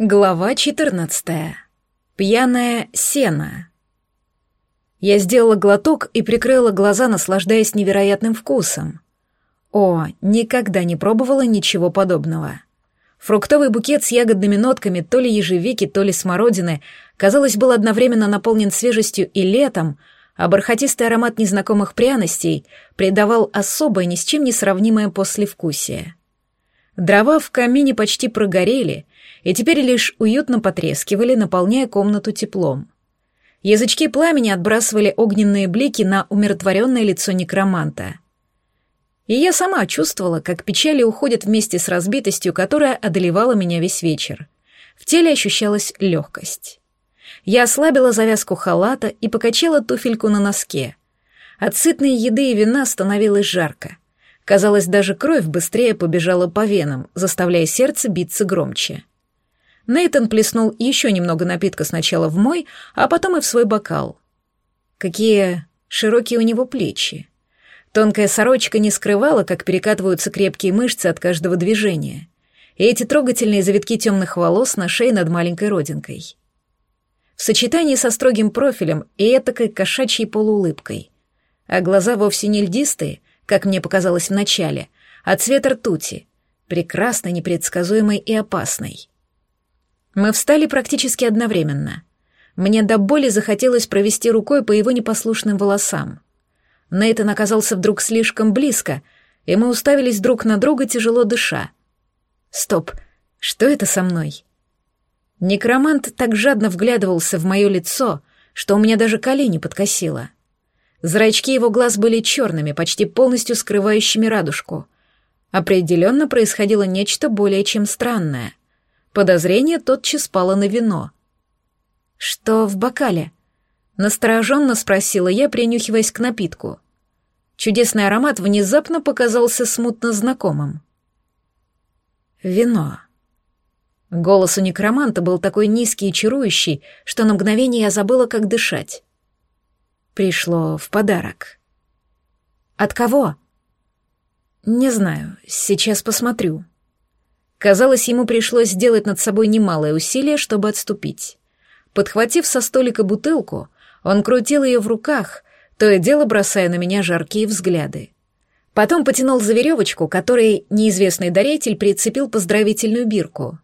Глава 14. Пьяная сена. Я сделала глоток и прикрыла глаза, наслаждаясь невероятным вкусом. О, никогда не пробовала ничего подобного. Фруктовый букет с ягодными нотками то ли ежевики, то ли смородины, казалось, был одновременно наполнен свежестью и летом, а бархатистый аромат незнакомых пряностей придавал особое, ни с чем не сравнимое послевкусие. Дрова в камине почти прогорели — и теперь лишь уютно потрескивали, наполняя комнату теплом. Язычки пламени отбрасывали огненные блики на умиротворенное лицо некроманта. И я сама чувствовала, как печали уходят вместе с разбитостью, которая одолевала меня весь вечер. В теле ощущалась легкость. Я ослабила завязку халата и покачала туфельку на носке. От сытной еды и вина становилось жарко. Казалось, даже кровь быстрее побежала по венам, заставляя сердце биться громче. Нейтон плеснул еще немного напитка сначала в мой, а потом и в свой бокал. Какие широкие у него плечи. Тонкая сорочка не скрывала, как перекатываются крепкие мышцы от каждого движения. И эти трогательные завитки темных волос на шее над маленькой родинкой. В сочетании со строгим профилем и этакой кошачьей полуулыбкой. А глаза вовсе не льдистые, как мне показалось вначале, а цвет ртути, прекрасной, непредсказуемой и опасной. Мы встали практически одновременно. Мне до боли захотелось провести рукой по его непослушным волосам. Нейтан оказался вдруг слишком близко, и мы уставились друг на друга, тяжело дыша. Стоп, что это со мной? Некромант так жадно вглядывался в мое лицо, что у меня даже колени подкосило. Зрачки его глаз были черными, почти полностью скрывающими радужку. Определенно происходило нечто более чем странное. Подозрение тотчас пало на вино. «Что в бокале?» Настороженно спросила я, принюхиваясь к напитку. Чудесный аромат внезапно показался смутно знакомым. «Вино». Голос у некроманта был такой низкий и чарующий, что на мгновение я забыла, как дышать. Пришло в подарок. «От кого?» «Не знаю, сейчас посмотрю». Казалось, ему пришлось сделать над собой немалое усилие, чтобы отступить. Подхватив со столика бутылку, он крутил ее в руках, то и дело бросая на меня жаркие взгляды. Потом потянул за веревочку, которой неизвестный даритель прицепил поздравительную бирку.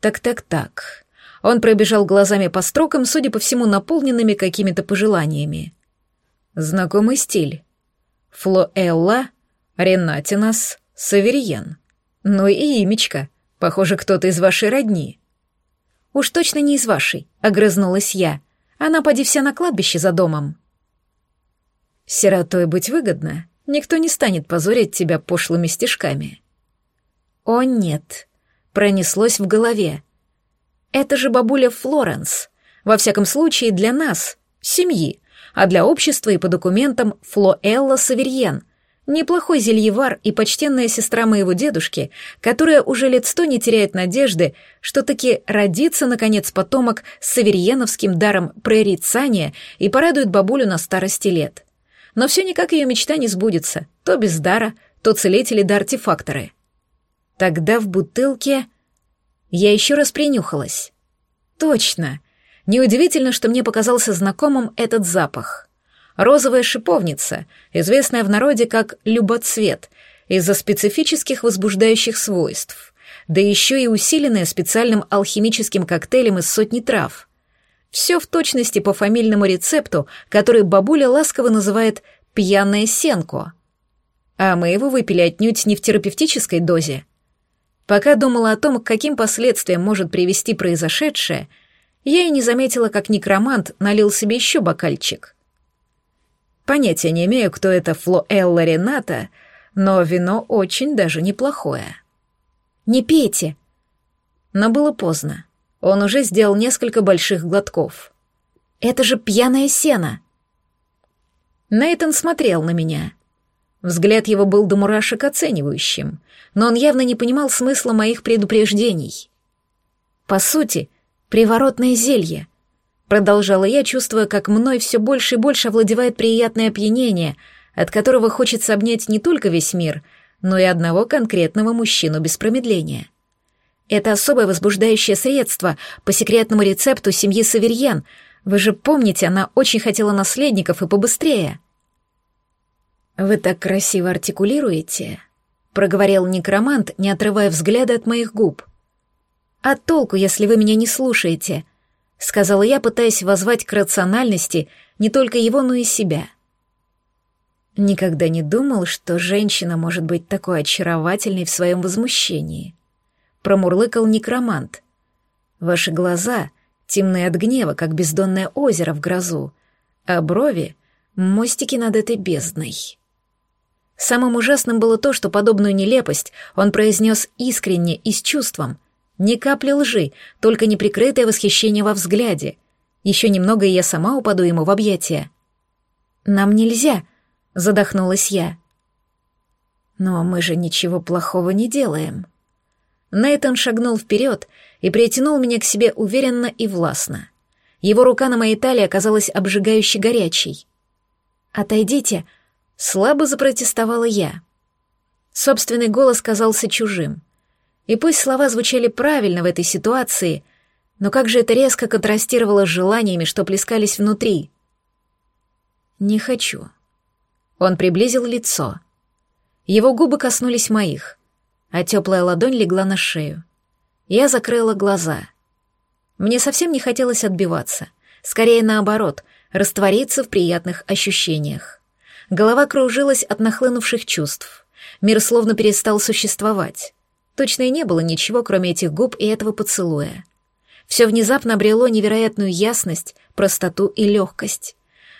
Так-так-так. Он пробежал глазами по строкам, судя по всему, наполненными какими-то пожеланиями. Знакомый стиль. Флоэлла, Ренатинас, Саверьен. Ну и имечко. Похоже, кто-то из вашей родни. Уж точно не из вашей, огрызнулась я. Она поди вся на кладбище за домом. Сиротой быть выгодно. Никто не станет позорить тебя пошлыми стежками. О нет, пронеслось в голове. Это же бабуля Флоренс. Во всяком случае, для нас, семьи, а для общества и по документам Флоэлла Саверьен, Неплохой зельевар и почтенная сестра моего дедушки, которая уже лет сто не теряет надежды, что таки родится, наконец, потомок с саверьеновским даром прорицания и порадует бабулю на старости лет. Но все никак ее мечта не сбудется, то без дара, то целители да артефакторы. Тогда в бутылке... Я еще раз принюхалась. Точно. Неудивительно, что мне показался знакомым этот запах розовая шиповница, известная в народе как любоцвет, из-за специфических возбуждающих свойств, да еще и усиленная специальным алхимическим коктейлем из сотни трав. Все в точности по фамильному рецепту, который бабуля ласково называет «пьяное сенко». А мы его выпили отнюдь не в терапевтической дозе. Пока думала о том, к каким последствиям может привести произошедшее, я и не заметила, как некромант налил себе еще бокальчик — Понятия не имею, кто это Флоэлла Рената, но вино очень даже неплохое. «Не пейте!» Но было поздно. Он уже сделал несколько больших глотков. «Это же пьяное сено!» Нейтан смотрел на меня. Взгляд его был до мурашек оценивающим, но он явно не понимал смысла моих предупреждений. По сути, приворотное зелье — Продолжала я, чувствуя, как мной все больше и больше овладевает приятное опьянение, от которого хочется обнять не только весь мир, но и одного конкретного мужчину без промедления. Это особое возбуждающее средство по секретному рецепту семьи Саверьян. Вы же помните, она очень хотела наследников и побыстрее. Вы так красиво артикулируете, проговорил некромант, не отрывая взгляда от моих губ. А толку, если вы меня не слушаете? сказала я, пытаясь воззвать к рациональности не только его, но и себя. Никогда не думал, что женщина может быть такой очаровательной в своем возмущении. Промурлыкал некромант. Ваши глаза темные от гнева, как бездонное озеро в грозу, а брови — мостики над этой бездной. Самым ужасным было то, что подобную нелепость он произнес искренне и с чувством. Ни капли лжи, только неприкрытое восхищение во взгляде. Еще немного, и я сама упаду ему в объятия. «Нам нельзя», задохнулась я. Но мы же ничего плохого не делаем. Нейтан шагнул вперед и притянул меня к себе уверенно и властно. Его рука на моей талии оказалась обжигающе горячей. «Отойдите!» — слабо запротестовала я. Собственный голос казался чужим. И пусть слова звучали правильно в этой ситуации, но как же это резко контрастировало с желаниями, что плескались внутри. «Не хочу», он приблизил лицо. Его губы коснулись моих, а теплая ладонь легла на шею. Я закрыла глаза. Мне совсем не хотелось отбиваться. Скорее наоборот, раствориться в приятных ощущениях. Голова кружилась от нахлынувших чувств. Мир словно перестал существовать. Точно и не было ничего, кроме этих губ и этого поцелуя. Все внезапно обрело невероятную ясность, простоту и легкость.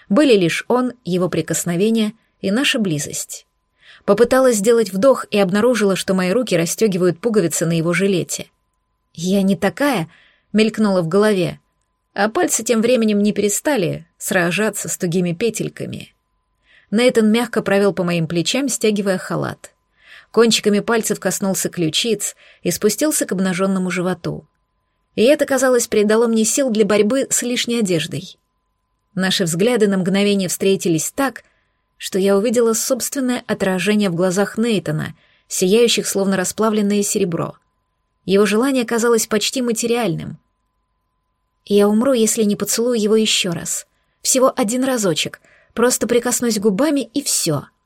Были лишь он, его прикосновения — и наша близость. Попыталась сделать вдох и обнаружила, что мои руки расстегивают пуговицы на его жилете. «Я не такая», — мелькнула в голове, а пальцы тем временем не перестали сражаться с тугими петельками. Нейтан мягко провел по моим плечам, стягивая халат. Кончиками пальцев коснулся ключиц и спустился к обнаженному животу. И это, казалось, придало мне сил для борьбы с лишней одеждой. Наши взгляды на мгновение встретились так, что я увидела собственное отражение в глазах Нейтона, сияющих словно расплавленное серебро. Его желание казалось почти материальным. Я умру, если не поцелую его еще раз. Всего один разочек, просто прикоснусь губами и все —